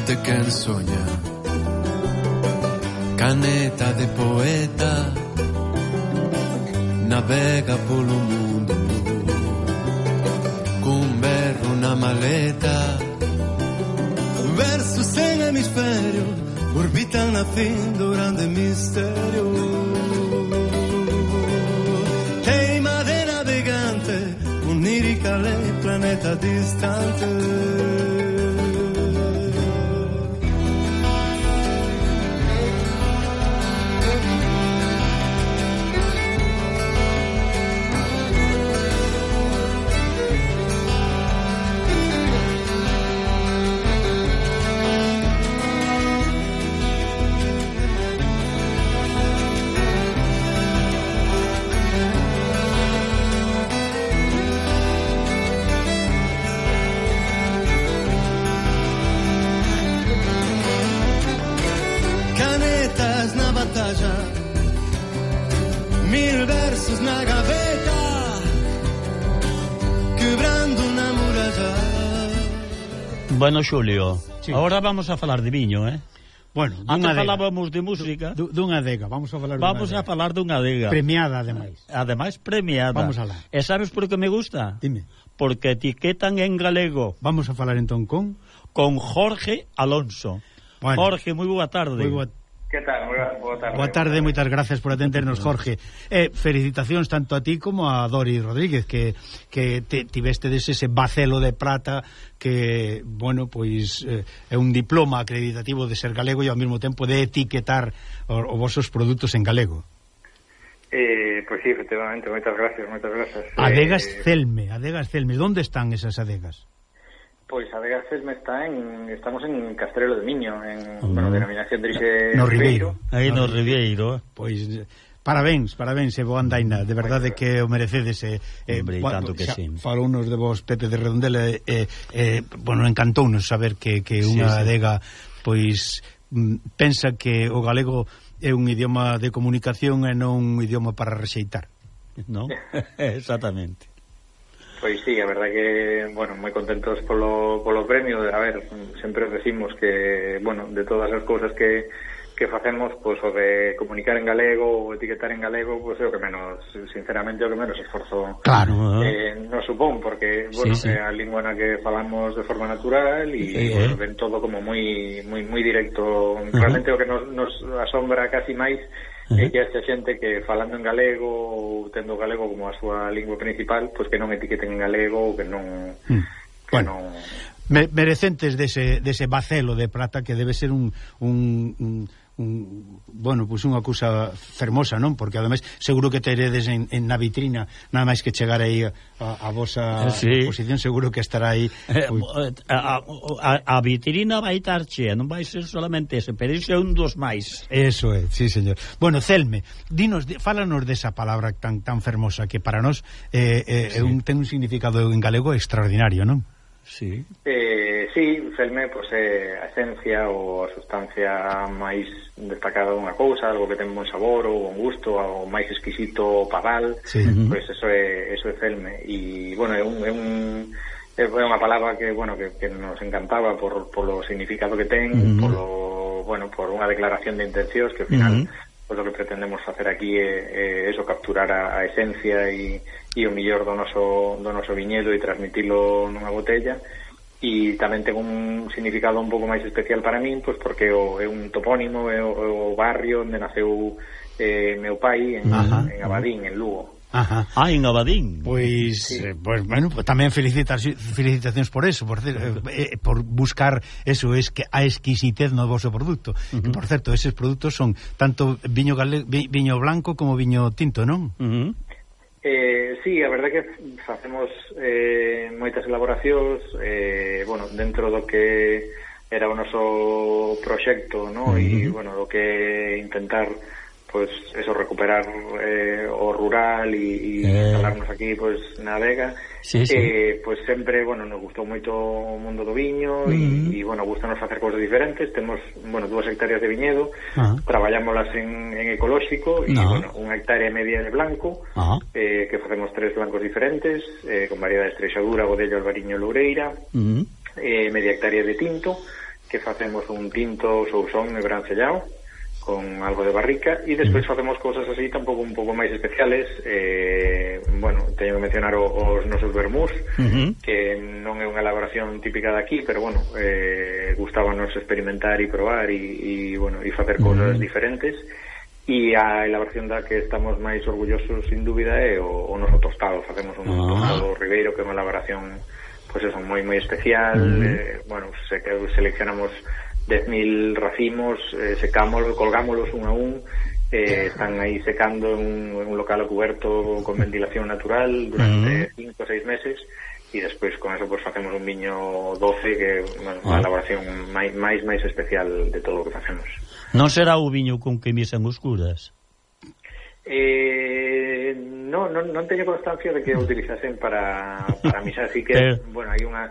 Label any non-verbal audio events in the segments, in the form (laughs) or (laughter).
verso quen soña Caneta de poeta Navega polo mundo Cun berro na maleta. Versos sen hemisferio Orbitan na fin do grande misterio. Teima de navegante Onírica lei planeta distante Bueno, Xulio, sí. agora vamos a falar de viño, eh? Bueno, dunha Antes falábamos de música. Dunha adega, vamos a falar dunha Vamos adega. a falar dunha adega. Premiada, ademais. Ademais, premiada. Vamos a. E sabes por que me gusta? Dime. Porque etiquetan en galego. Vamos a falar entón con... Con Jorge Alonso. Bueno. Jorge, moi boa tarde. Moi boa tarde Que tal? Boa tarde. Boa tarde, moitas gracias por atendernos, Jorge. Eh, felicitacións tanto a ti como a Dori Rodríguez, que, que te, tiveste des ese bacelo de prata que, bueno, pois eh, é un diploma acreditativo de ser galego e ao mesmo tempo de etiquetar os, os vosos produtos en galego. Eh, pois pues sí, efectivamente, moitas gracias, moitas gracias. Adegas eh, Celme, Adegas Celme, onde están esas adegas? Pois a Vega Celme está en estamos en Castrelo de Miño, en mm. bueno, denominación de orixe no, Ribeiro, aí no, no Ribeiro. Pois Parabéns, parabéns e boa andaina, de verdade que o merecedes eh, eh, Hombre, tanto que xa, sí. Falounos de vos Pepe de Redondela e eh, eh, bueno, encantounos saber que, que unha sí, sí. adega pois mm, pensa que o galego é un idioma de comunicación e non un idioma para rexeitar, non? (laughs) (laughs) Exactamente. Pois sí, a verdad que, bueno, moi contentos polo, polo premio, a ver, sempre decimos que, bueno, de todas as cousas que, que facemos, pois o de comunicar en galego ou etiquetar en galego, pois é o que menos, sinceramente, é o que menos esforzo claro, eh, nos supón, porque, bueno, sí, sí. Eh, é a lingua na que falamos de forma natural e sí, eh. ven todo como moi moi moi directo, realmente uh -huh. o que nos, nos asombra casi máis uh -huh. e que esta xente que falando en galego ou tendo o galego como a súa lingua principal, pois que non etiqueten en galego ou que non... Mm. que bueno. non... Me merecentes dese, dese bacelo de prata que debe ser un, un, un un, bueno, pois pues unha cousa fermosa, non? Porque ademais seguro que teredes en, en na vitrina nada máis que chegar aí a, a vosa eh, sí. posición, seguro que estará aí eh, eh a, a, a vitrina vai estar chea, non vai ser solamente ese, pero ese é un dos máis. Eso é, sí, señor. Bueno, Celme, dinos, fálanos desa palabra tan tan fermosa que para nós eh, eh, sí. un, ten un significado en galego extraordinario, non? Sí. Eh, sí, Felme pois, é eh, a esencia ou a sustancia máis destacada dunha cousa, algo que ten bon sabor ou bon gusto, algo máis exquisito padal, sí. pois eso é, eso é Felme. E, bueno, é un... É un é unha palabra que, bueno, que, que nos encantaba por, por lo significado que ten, uh -huh. por lo, bueno, por unha declaración de intencións que ao final uh pois o que pretendemos facer aquí é, é eso, capturar a, a esencia e, e o millor do noso, do noso viñedo e transmitilo nunha botella e tamén ten un significado un pouco máis especial para min pois porque o, é un topónimo é o, o barrio onde naceu eh, meu pai en, Ajá. en Abadín, en Lugo Ajá. Ah, en Abadín. Pois, sí. eh, pois bueno, tamén felicitas, felicitacións por eso, por, eh, eh, por buscar eso, es que a exquisitez no vosso produto. Uh -huh. Que, por certo, eses produtos son tanto viño gale, viño blanco como viño tinto, non? Uh -huh. Eh, sí, a verdade que facemos eh, moitas elaboracións eh, bueno, dentro do que era o noso proxecto, ¿no? Uh -huh. E, bueno, do que intentar pues eso, recuperar eh, o rural e, e eh. instalarnos aquí pues na Vega. sí, sí. Eh, pues sempre, bueno, nos gustou moito o mundo do viño e, mm. E, bueno, gustanos facer cousas diferentes temos, bueno, dúas hectáreas de viñedo ah. uh -huh. traballámolas en, en ecolóxico ah. e, no. bueno, unha hectárea media de blanco uh -huh. eh, que facemos tres blancos diferentes eh, con variedades Treixadura, Godello, Albariño, Loureira uh -huh. eh, media hectárea de tinto que facemos un tinto sousón e brancellao con algo de barrica e despois facemos cousas así tampouco un pouco máis especiales eh, bueno, teño que mencionar o, os nosos vermús uh -huh. que non é unha elaboración típica de aquí pero bueno, eh, gustábanos experimentar e probar e, e bueno, e facer cousas uh -huh. diferentes E a elaboración da que estamos máis orgullosos, sin dúbida, é o, o noso tostado. Facemos un ah. tostado ribeiro, que é unha elaboración, pois pues, eso, moi moi especial. Uh -huh. eh, bueno, se, seleccionamos 10.000 racimos, eh, secámoslos, colgámoslos un a un, eh, están aí secando en un, en un local coberto con ventilación natural durante 5 ou 6 meses e despois con eso pues, facemos un viño doce que bueno, ah. Elaboración máis, máis máis especial de todo o que facemos. Non será o viño con que misen oscuras? Eh, non, non, non teño constancia de que o utilizasen para, para misa, así que, Pero... (laughs) Eh. bueno, hai unha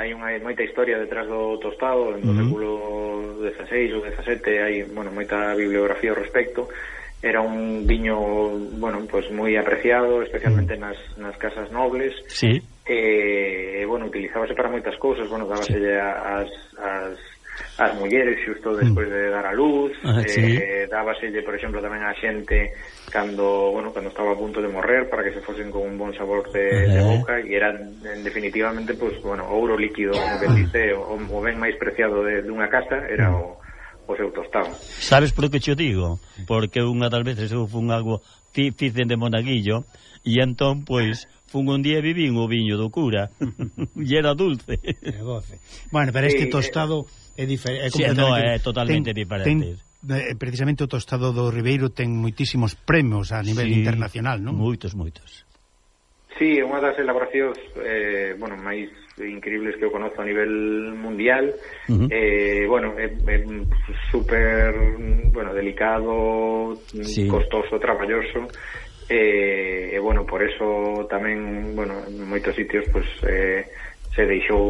hai unha moita historia detrás do tostado, en do uh -huh. século 16 ou 17 hai, bueno, moita bibliografía ao respecto. Era un viño, bueno, pues moi apreciado, especialmente uh -huh. nas, nas casas nobles. Sí. Eh, bueno, utilizábase para moitas cousas, bueno, dábase sí. as, as as mulleres xusto mm. despois de dar a luz, ah, eh, sí. eh, dábaselle, por exemplo, tamén a xente cando, bueno, cando estaba a punto de morrer para que se fosen con un bon sabor de, eh. de boca e era en definitivamente pues, bueno, ouro líquido, como que dice, o, o ben máis preciado de, dunha casa era o o seu tostado. Sabes por que che digo? Porque unha das veces eu fun algo fixen de monaguillo e entón, pois, fun un día e vivín o viño do cura (laughs) e era dulce é doce. bueno, pero este tostado eh, é, diferente, é, sí, no, é totalmente ten, diferente ten, eh, precisamente o tostado do Ribeiro ten moitísimos premios a nivel sí, internacional, non? Moitos, moitos. Sí, é unha das elaboracións eh, bueno, máis increíbles que eu conozco a nivel mundial. Uh -huh. eh, bueno, é, é super bueno, delicado, sí. costoso, traballoso e, e bueno, por eso tamén, bueno, en moitos sitios pues, eh, se deixou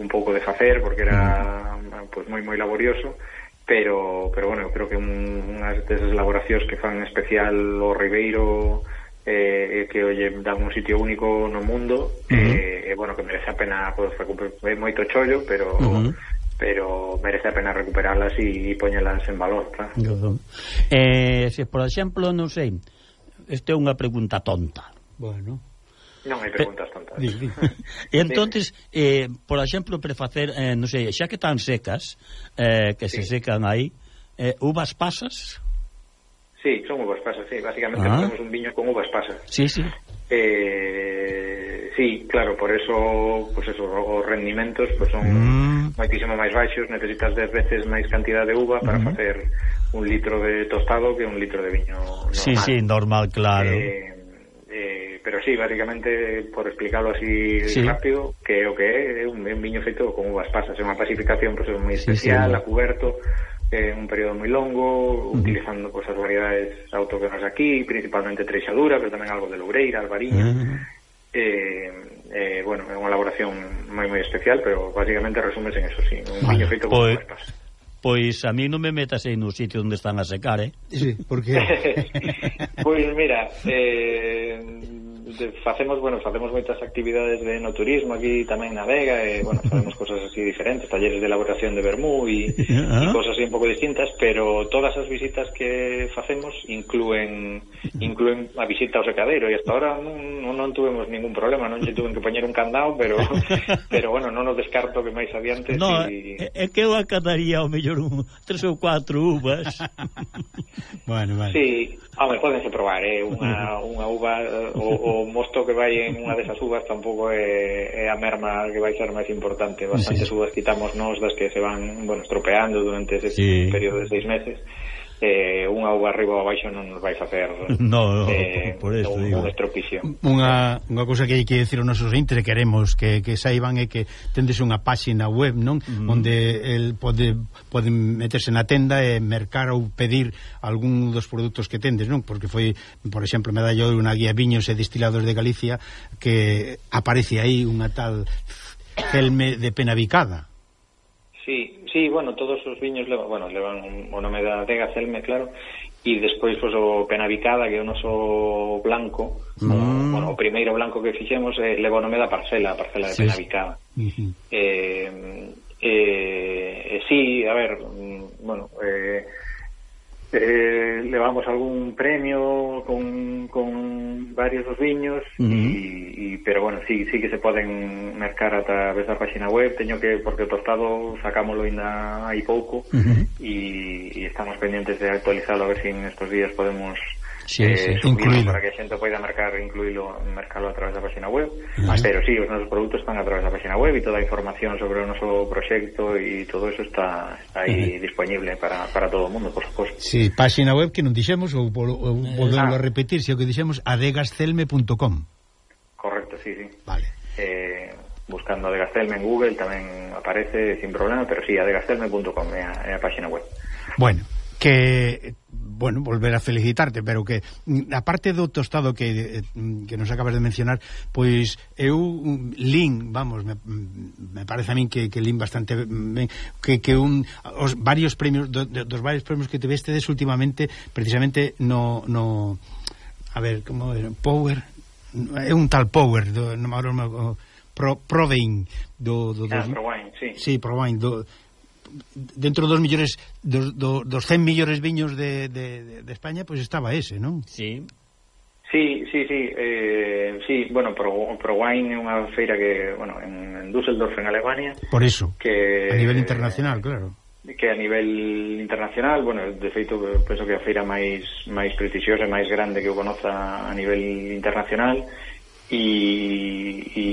un pouco de facer porque era pues, moi moi laborioso pero, pero bueno, creo que un, unhas desas elaboracións que fan especial o Ribeiro eh, que olle dan un sitio único no mundo uh -huh. eh, e bueno, que merece a pena pues, recuperar moito chollo pero uh -huh pero merece a pena recuperarlas e, e poñelas en valor, claro. Eh, se por exemplo, non sei, Esta é unha pregunta tonta. Bueno. Non hai eh, preguntas tontas. Di, di. (laughs) e entonces, eh, por exemplo, para facer, eh, non sei, xa que tan secas, eh, que sí. se secan aí, eh, uvas pasas? Sí, son uvas pasas, sí. Básicamente ah. facemos un viño con uvas pasas. Sí, sí. Eh, sí, claro, por eso, pues eso os rendimentos pues son mm. moitísimo máis baixos, necesitas 10 veces máis cantidad de uva para mm. facer un litro de tostado que un litro de viño normal. Sí, sí, normal, claro. Eh, eh, pero sí, básicamente, por explicarlo así sí. rápido, que o que é un, un viño feito con uvas pasas, é unha pasificación, pues, moi especial, sí, sí. a cuberto, eh, un período moi longo, mm. utilizando pues, as variedades autóctonas aquí, principalmente treixadura, pero tamén algo de loureira, albariño. -huh. Eh, eh, bueno, é unha elaboración moi moi especial, pero básicamente resumes en eso, sí, un vale. viño feito con pues, uvas pasas. Pois a mí non me metas aí no sitio onde están a secar, eh? Sí, porque... (laughs) (laughs) pois mira, eh, de, facemos, bueno, facemos moitas actividades de no turismo aquí tamén na Vega e, bueno, facemos cosas así diferentes, talleres de elaboración de vermú e, e cosas así un pouco distintas, pero todas as visitas que facemos incluen incluen a visita ao secadeiro e hasta ahora non, non tuvemos ningún problema, non lle tuven que poñer un candado, pero (laughs) pero bueno, non nos descarto que máis adiante No, si... é, é que eu acataría ao mellor un, tres ou cuatro uvas. (laughs) (laughs) Bueno, vale. Sí, home, podense probar, é eh? unha, (laughs) unha uva, eh, o, o mosto que vai en unha desas uvas tampouco é, é a merma que vai ser máis importante. Bastantes sí. uvas quitamos nos das que se van, bueno, estropeando durante ese sí. período de seis meses eh, unha uva arriba ou abaixo non nos vai facer (laughs) no, no, eh, por isto un, digo. un estropicio unha, unha cousa que hai que decir aos nosos entes queremos que, que saiban é que tendes unha páxina web non mm. onde el pode pode meterse na tenda e mercar ou pedir algún dos produtos que tendes non porque foi por exemplo me dallou unha guía viños e destilados de Galicia que aparece aí unha tal Gelme de Penavicada Sí, Sí, bueno, todos os viños levan, bueno, levan o nome da Vega Celme, claro, e despois pois, o Penavicada, que é o noso blanco, mm. o, bueno, o primeiro blanco que fixemos eh, leva o nome da parcela, a parcela de sí. Penavicada. Uh -huh. eh, eh, eh, sí, a ver, mm, bueno, eh, eh, levamos algún premio con, con varios dos viños uh -huh. y, y, pero bueno, sí, sí que se poden mercar a través da página web teño que, porque o tostado sacámoslo ainda hai pouco uh -huh. y, y estamos pendientes de actualizarlo a ver se si en estos días podemos sí, eh, sí. para que a xente poida marcar incluílo, mercalo a través da página web uh -huh. pero sí, os nosos produtos están a través da página web e toda a información sobre o noso proxecto e todo eso está, está aí uh -huh. disponible para, para todo o mundo, por suposto Sí, página web que non dixemos ou, ou eh, volvemos ah. a repetir, se o que dixemos adegascelme.com Correcto, sí, sí Vale eh, buscando adegascelme en Google tamén aparece sin problema, pero sí, adegascelme.com é, a, é a página web Bueno, que bueno, volver a felicitarte, pero que mm, a parte do tostado que, eh, mm, que nos acabas de mencionar, pois eu mm, lin, vamos, me, me parece a min que, que lin bastante ben, que, que un, os varios premios, do, dos varios premios que te vestedes últimamente, precisamente no, no a ver, como era, Power, é un tal Power, do, no, no, no, Pro, Provein do, do, do, ah, Provein, sí. sí, Provein do, dentro dos millores dos, do, dos 100 millores viños de, de, de España, pois pues estaba ese, non? Sí. Sí, sí, sí, eh, sí, bueno, Pro, ProWine é unha feira que, bueno, en, en Düsseldorf, en Alemania. Por iso, que, a nivel internacional, claro. Que a nivel internacional, bueno, de feito, penso que a feira máis máis prestigiosa e máis grande que eu conoza a nivel internacional, e, e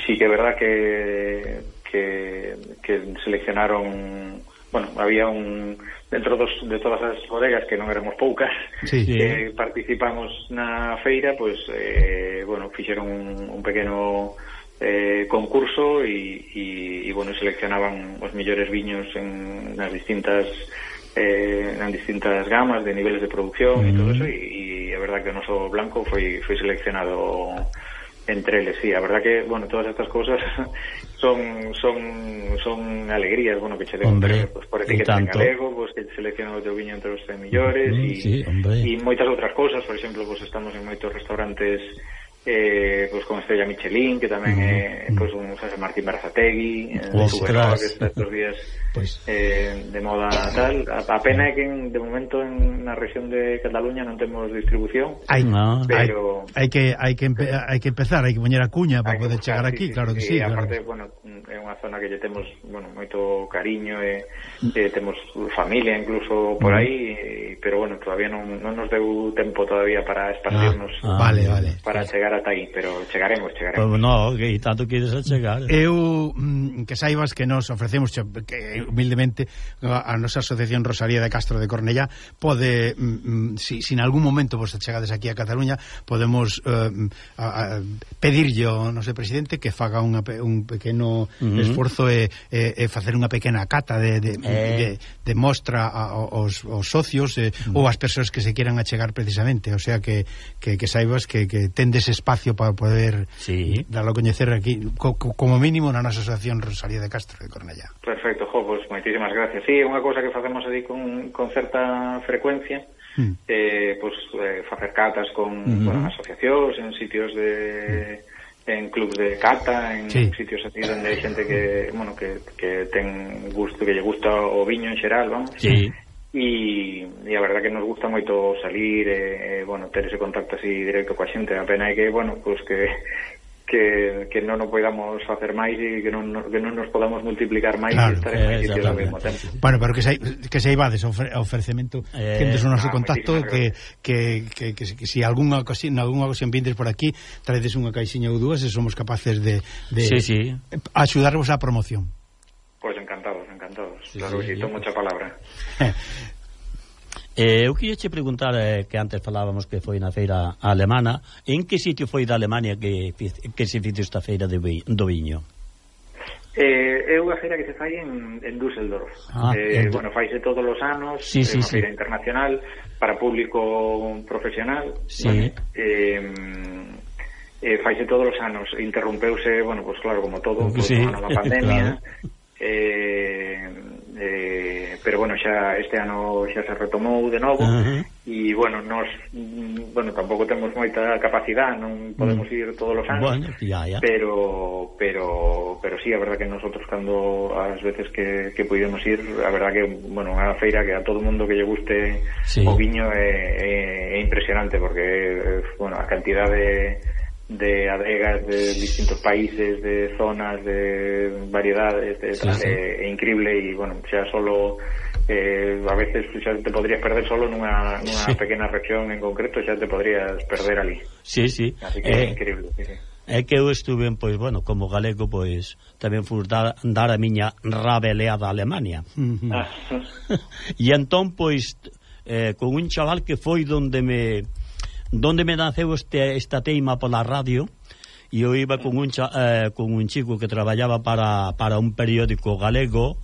sí que é verdad que que, que seleccionaron bueno, había un dentro dos, de todas as bodegas que non éramos poucas sí, sí. que participamos na feira, pois pues, eh, bueno, fixeron un, un pequeno eh, concurso e, e, e bueno, seleccionaban os millores viños en nas distintas eh, nas distintas gamas de niveles de producción mm. e todo eso e, e a verdad que o noso blanco foi foi seleccionado entre eles, sí, a verdad que, bueno, todas estas cosas (laughs) son son son alegrías, bueno, que che den hombre, pues, por etiqueta en galego, pues, que seleccionan o teu viño entre os 100 millores e mm, sí, y moitas outras cousas, por exemplo, pues, estamos en moitos restaurantes eh, pues con Estrella Michelin, que tamén é eh, pues, un José Martín Barazategui, eh, Ostras. estos días pois. eh, de moda tal a pena é que en, de momento en, na región de Cataluña non temos distribución hai, no, pero hai, hai que hai que, empe, hai que empezar hai que poñer a cuña para poder buscar, chegar sí, aquí sí, claro que sí, sí aparte, claro. bueno, é unha zona que lle temos bueno, moito cariño e, e temos familia incluso por mm. aí pero bueno, todavía non, non nos deu tempo todavía para expandirnos ah, ah, vale, vale. para chegar ata aí pero chegaremos, chegaremos pues, no, que tanto queres chegar eu, mm, que saibas que nos ofrecemos que humildemente a, a nosa asociación Rosalía de Castro de Cornellá pode mm, mm si, si en algún momento vos chegades aquí a Cataluña podemos eh, a, a pedirlle ao noso presidente que faga unha, un pequeno uh -huh. esforzo e, e, e facer unha pequena cata de, de, eh. de, de mostra aos, aos socios eh, uh -huh. ou ás persoas que se quieran achegar precisamente o sea que, que, que saibas que, que tendes espacio para poder sí. darlo a coñecer aquí co, co, como mínimo na nosa asociación Rosalía de Castro de Cornellá Perfecto, jo, pois moitísimas gracias. Sí, é unha cousa que facemos aí con, con certa frecuencia, mm. eh, pois eh, facer catas con, mm -hmm. con asociacións en sitios de en clubs de cata, en sí. sitios así onde hai xente que, bueno, que, que ten gusto, que lle gusta o viño en xeral, vamos. Sí. E, e a verdad que nos gusta moito salir e, e bueno, ter ese contacto así directo coa xente, a pena é que, bueno, pois pues que que, que non o podamos facer máis e que non, que non nos podamos multiplicar máis claro, e estar en eh, máis sitios ao mesmo tempo. Bueno, pero que, se, que saibades ofre, ofrecemento eh, tendes o noso ah, contacto que, que, que, que, que si algunha ocasión, algunha ocasión vindes por aquí traedes unha caixiña ou dúas e somos capaces de, de sí, sí. axudarvos á promoción. Pois pues encantados, encantados. Sí, claro, sí, sí, tomo mucha palabra. (laughs) Eh, eu queria che preguntar eh, que antes falábamos que foi na feira alemana, en que sitio foi da Alemania que, que se fixe esta feira de, do viño? Eh, é unha feira que se fai en, en Düsseldorf ah, eh, en... bueno, faise todos os anos sí, sí, é unha sí. feira internacional para público profesional sí. Vale? eh, eh, faise todos os anos interrompeuse, bueno, pues claro, como todo pues, por sí. bueno, a pandemia claro eh, eh, pero bueno, xa este ano xa se retomou de novo uh -huh. e bueno, nos mm, bueno, tampouco temos moita capacidade, non podemos uh -huh. ir todos os anos. Bueno, ya, ya. Pero pero pero sí, a verdad que nosotros cando as veces que que podemos ir, a verdad que bueno, unha feira que a todo mundo que lle guste sí. o viño é, é, é impresionante porque eh, bueno, a cantidad de de adegas de distintos países, de zonas, de variedades, de, sí, sí. Eh, increíble e, bueno, xa solo eh, a veces xa te podrías perder solo nunha, nunha sí. pequena región en concreto, xa te podrías perder ali. Sí, sí. Así que eh, increíble, sí, sí. É que eu estuve, pois, bueno, como galego, pois, tamén fui dar, dar a miña rabeleada a Alemania. Ah. (laughs) e entón, pois, eh, con un chaval que foi donde me donde me naceu este, esta teima pola radio e eu iba con un, cha, eh, con un chico que traballaba para, para un periódico galego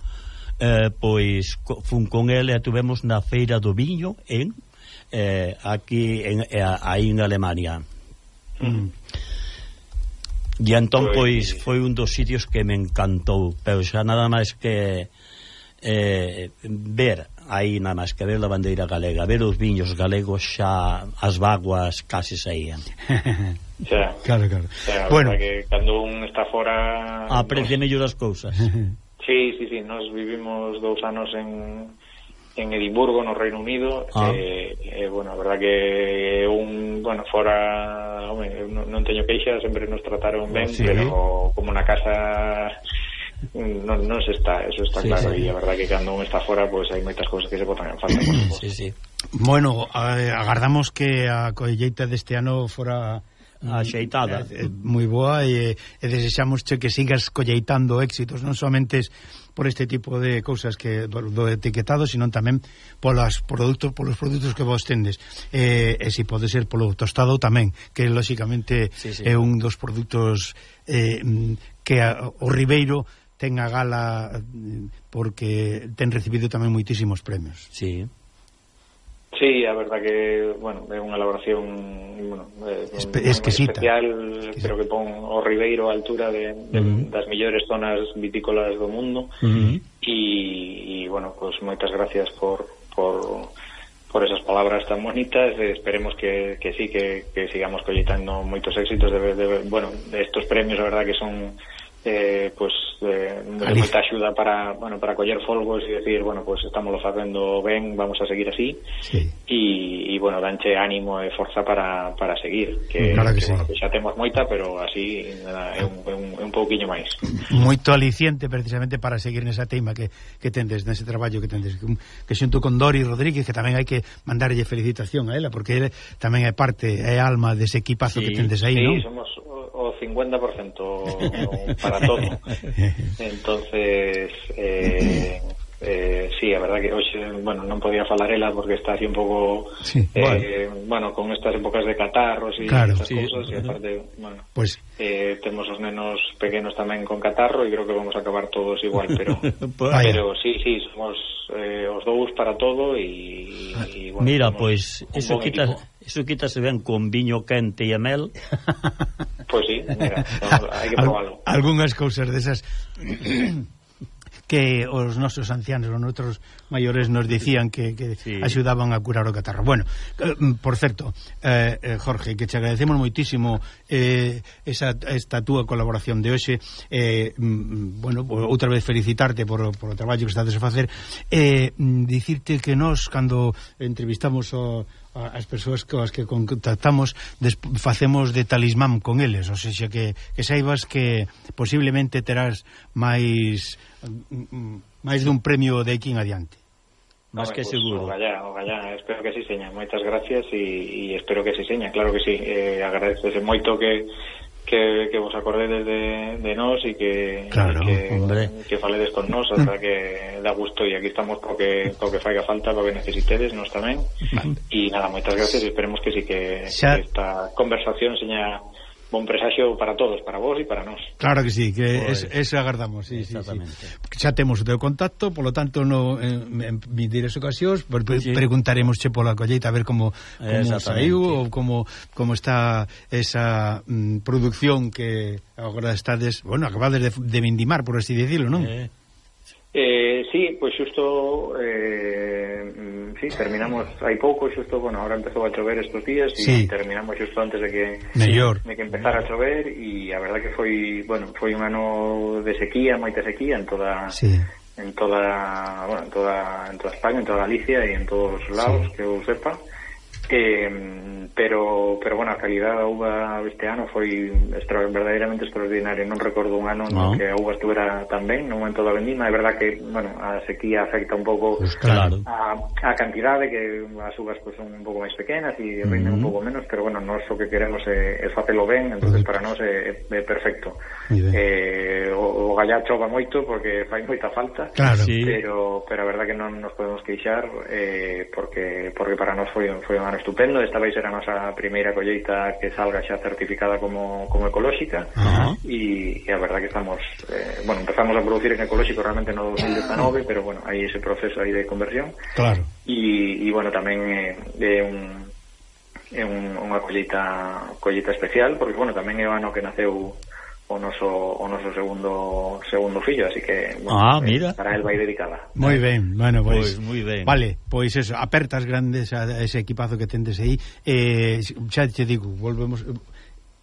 eh, pois co, fun con ele e tuvemos na feira do viño en eh, aquí en, eh, aí en Alemania mm. e entón pois foi un dos sitios que me encantou pero xa nada máis que eh, ver aí na ver a bandeira galega ver os viños galegos xa as vaguas casi saían (laughs) xa, claro, claro. Xa, bueno, que cando un está fora aprende nos... mellor as cousas (laughs) sí, sí, sí, nos vivimos dous anos en en Edimburgo, no Reino Unido ah. e, eh, eh, bueno, a verdad que un, bueno, fora home, non, non teño queixa, sempre nos trataron ben, sí. pero como na casa Mm, non, non se está, eso está sí, claro sí. e a verdad que cando un está fora, pois pues, hai moitas cousas que se botan en falta sí, sí. Bueno, agardamos que a colleita deste ano fora mm, axeitada eh, eh. eh, moi boa e, e desexamos che que sigas colleitando éxitos non somente por este tipo de cousas que do, do etiquetado sino tamén polas produtos polos produtos que vos tendes e, e si pode ser polo tostado tamén que lóxicamente sí, sí. é un dos produtos eh, que a, o Ribeiro ten a gala porque ten recibido tamén moitísimos premios. Sí. Sí, a verdad que, bueno, é unha elaboración bueno, Espe exquisita. especial, exquisita. que pon o Ribeiro a altura de, de, uh -huh. das millores zonas vitícolas do mundo uh -huh. e, e, bueno, pues moitas gracias por, por por esas palabras tan bonitas eh, esperemos que, que sí que, que sigamos colletando moitos éxitos de, de, bueno, de estos premios a verdad que son eh, pues eh, moita axuda para, bueno, para coller folgos e decir, bueno, pues estamos lo facendo ben, vamos a seguir así sí. e, e bueno, danche ánimo e forza para, para seguir que, claro que, que, sí. bueno, que xa temos moita, pero así é un, un, un pouquiño máis Moito aliciente precisamente para seguir nesa teima que, que tendes, nese traballo que tendes que, que xunto con Dori Rodríguez que tamén hai que mandarlle felicitación a ela porque ela tamén é parte, é alma dese equipazo sí, que tendes aí, sí, non? somos 50% para todo. Entonces, eh, eh, sí, a verdad que hoxe, bueno, non podía falar ela porque está así un pouco sí, eh, bueno. bueno, con estas épocas de catarros e claro, estas sí, cousas e aparte, bueno, pues, eh, temos os nenos pequenos tamén con catarro e creo que vamos a acabar todos igual, pero (laughs) pero sí, sí, somos eh, os dous para todo e, e ah, bueno, Mira, pois pues, eso quita, equipo. eso quitas se ben con viño quente e mel. (laughs) Pois pues sí, mira, (laughs) hai que probarlo. Al, algunhas cousas desas (clears throat) que os nosos ancianos, os nosos maiores nos dicían que, que sí. axudaban a curar o catarro. Bueno, eh, por certo, eh, eh, Jorge, que te agradecemos moitísimo eh, esa, esta túa colaboración de hoxe, eh, mm, mm, bueno, outra vez felicitarte por, por o traballo que estás a facer, eh, mm, dicirte que nós, cando entrevistamos o as persoas que as que contactamos des, facemos de talismán con eles, ou seja que, que saibas que posiblemente terás máis mm, máis dun premio de aquí en adiante. Más que pues, seguro. Ogallá, ogallá, espero que si sí, seña. Moitas gracias e espero que si sí, seña, claro que si. Sí. Eh, agradecese moito que que, que vos acordedes de, de nós e que, claro, que, hombre. que faledes con nós, hasta que da gusto e aquí estamos porque que, co que faiga falta, co que necesitedes, nós tamén. Vale. E nada, moitas gracias e esperemos que sí que, xa... que esta conversación seña bon presagio para todos, para vos e para nós. Claro que sí, que pues, es, eso agardamos, sí, sí, sí. Xa temos o teu contacto, polo tanto no en, en vindeiras ocasións pre sí. preguntaremos che pola colleita a ver como como saiu ou como como está esa mm, producción que agora estades, bueno, acabades de, de vindimar, por así decirlo, non? Eh. Eh, sí, pois pues xusto eh, sí, terminamos hai pouco, xusto, bueno, ahora empezou a chover estos días e sí. terminamos xusto antes de que Mellor. de que empezara a chover e a verdade que foi, bueno, foi un ano de sequía, moita sequía en toda sí. en toda, bueno, en toda en toda España, en toda Galicia e en todos os lados sí. que eu sepa. Eh, pero pero bueno, a calidad da uva este ano foi extra, verdadeiramente extraordinaria non recordo un ano no. no. que a uva estuvera tan ben no momento da vendima é verdad que bueno, a sequía afecta un pouco pues claro. a, a cantidade que as uvas pues, son un pouco máis pequenas e rinden un pouco menos pero bueno, nós o que queremos é, é facelo ben entonces para nós é, é perfecto. Eh, o, o gallá chova moito porque fai moita falta claro. pero, pero a verdad que non nos podemos queixar eh, porque porque para nós foi, foi un ano estupendo Esta vai ser a nosa primeira colleita que salga xa certificada como, como ecolóxica uh -huh. e, e a verdad que estamos eh, bueno, empezamos a producir en ecolóxico realmente no 2019, pero bueno, hai ese proceso aí de conversión claro. e, e bueno, tamén é, eh, é un é un, unha colleita colleita especial porque bueno, tamén é o ano que naceu o noso, o noso segundo segundo fillo, así que bueno, ah, mira. Eh, para el vai dedicada. Moi ben, bueno, pois, pois moi ben. Vale, pois eso, apertas grandes a ese equipazo que tendes aí. Eh, xa te digo, volvemos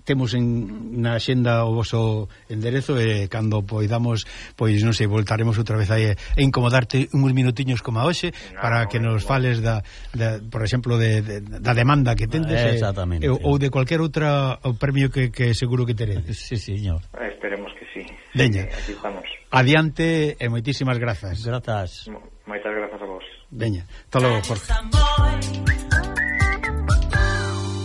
temos en, na xenda o voso enderezo e cando poidamos, pois non sei, voltaremos outra vez aí a incomodarte uns minutiños como a hoxe para que nos fales da, da por exemplo, de, de, da demanda que tendes e, ou de cualquier outra premio que, que seguro que teredes. sí, señor. Eh, esperemos que sí. Veña. Eh, aquí estamos. Adiante e moitísimas grazas. Grazas. Moitas grazas a vos. Veña. Hasta logo, Jorge.